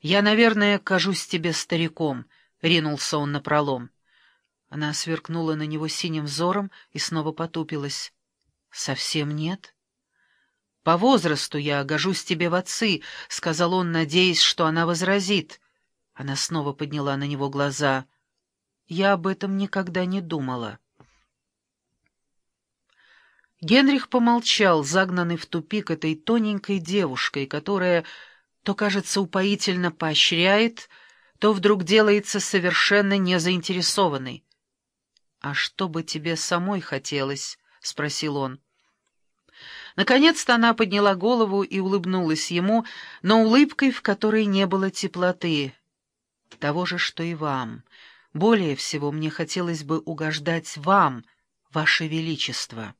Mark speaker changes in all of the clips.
Speaker 1: «Я, наверное, кажусь тебе стариком», — ринулся он напролом. Она сверкнула на него синим взором и снова потупилась. «Совсем нет?» «По возрасту я гожусь тебе в отцы», — сказал он, надеясь, что она возразит. Она снова подняла на него глаза. «Я об этом никогда не думала». Генрих помолчал, загнанный в тупик этой тоненькой девушкой, которая то, кажется, упоительно поощряет, то вдруг делается совершенно незаинтересованной. «А что бы тебе самой хотелось?» — спросил он. Наконец-то она подняла голову и улыбнулась ему, но улыбкой, в которой не было теплоты. «Того же, что и вам. Более всего мне хотелось бы угождать вам, ваше величество».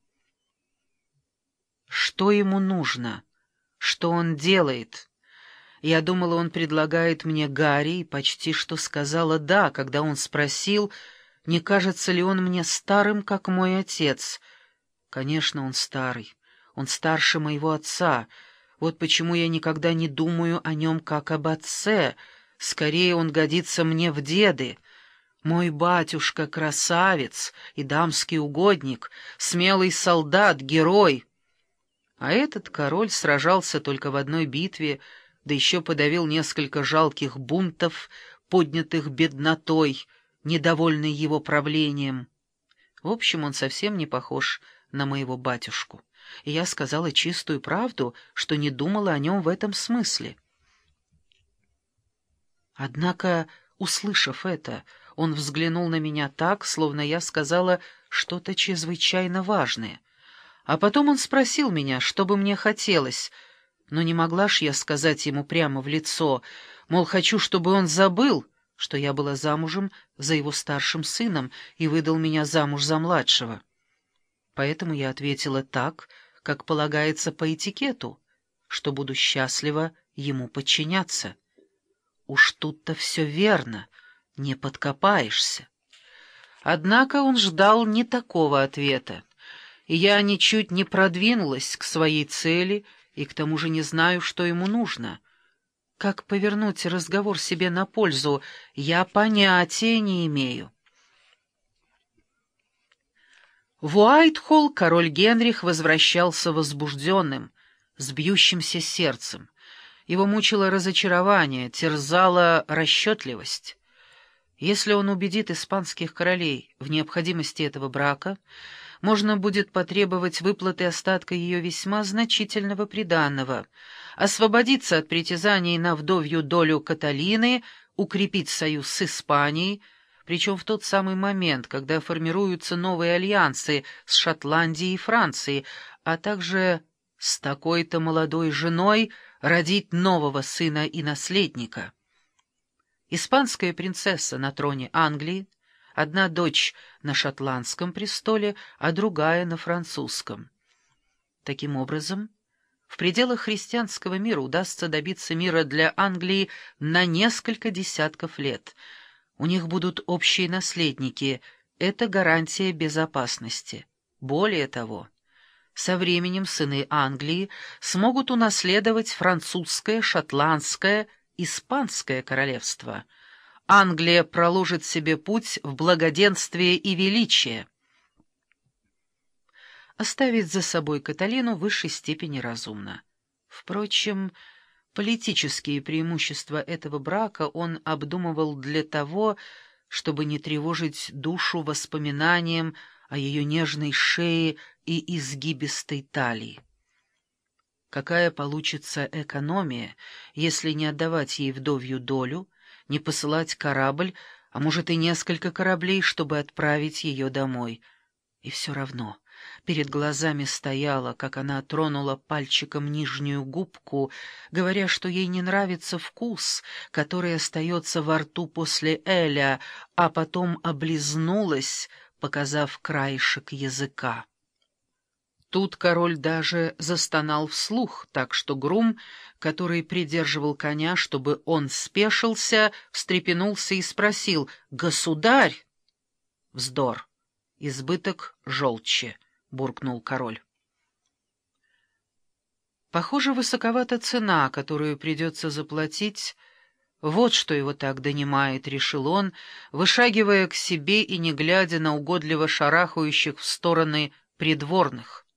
Speaker 1: Что ему нужно? Что он делает? Я думала, он предлагает мне Гарри, и почти что сказала «да», когда он спросил, не кажется ли он мне старым, как мой отец. Конечно, он старый. Он старше моего отца. Вот почему я никогда не думаю о нем как об отце. Скорее, он годится мне в деды. Мой батюшка — красавец и дамский угодник, смелый солдат, герой — а этот король сражался только в одной битве, да еще подавил несколько жалких бунтов, поднятых беднотой, недовольной его правлением. В общем, он совсем не похож на моего батюшку. И я сказала чистую правду, что не думала о нем в этом смысле. Однако, услышав это, он взглянул на меня так, словно я сказала что-то чрезвычайно важное — а потом он спросил меня, что бы мне хотелось, но не могла ж я сказать ему прямо в лицо, мол, хочу, чтобы он забыл, что я была замужем за его старшим сыном и выдал меня замуж за младшего. Поэтому я ответила так, как полагается по этикету, что буду счастлива ему подчиняться. Уж тут-то все верно, не подкопаешься. Однако он ждал не такого ответа и я ничуть не продвинулась к своей цели и к тому же не знаю, что ему нужно. Как повернуть разговор себе на пользу, я понятия не имею. В Уайтхолл король Генрих возвращался возбужденным, с бьющимся сердцем. Его мучило разочарование, терзала расчетливость. Если он убедит испанских королей в необходимости этого брака, можно будет потребовать выплаты остатка ее весьма значительного приданного, освободиться от притязаний на вдовью долю Каталины, укрепить союз с Испанией, причем в тот самый момент, когда формируются новые альянсы с Шотландией и Францией, а также с такой-то молодой женой родить нового сына и наследника. Испанская принцесса на троне Англии, Одна дочь на шотландском престоле, а другая на французском. Таким образом, в пределах христианского мира удастся добиться мира для Англии на несколько десятков лет. У них будут общие наследники, это гарантия безопасности. Более того, со временем сыны Англии смогут унаследовать французское, шотландское, испанское королевство — Англия проложит себе путь в благоденствие и величие. Оставить за собой Каталину в высшей степени разумно. Впрочем, политические преимущества этого брака он обдумывал для того, чтобы не тревожить душу воспоминанием о ее нежной шее и изгибистой талии. Какая получится экономия, если не отдавать ей вдовью долю, не посылать корабль, а может и несколько кораблей, чтобы отправить ее домой. И все равно перед глазами стояла, как она тронула пальчиком нижнюю губку, говоря, что ей не нравится вкус, который остается во рту после Эля, а потом облизнулась, показав краешек языка. Тут король даже застонал вслух, так что Грум, который придерживал коня, чтобы он спешился, встрепенулся и спросил «Государь!» «Вздор! Избыток желчи!» — буркнул король. Похоже, высоковата цена, которую придется заплатить Вот что его так донимает, — решил он, вышагивая к себе и не глядя на угодливо шарахающих в стороны придворных.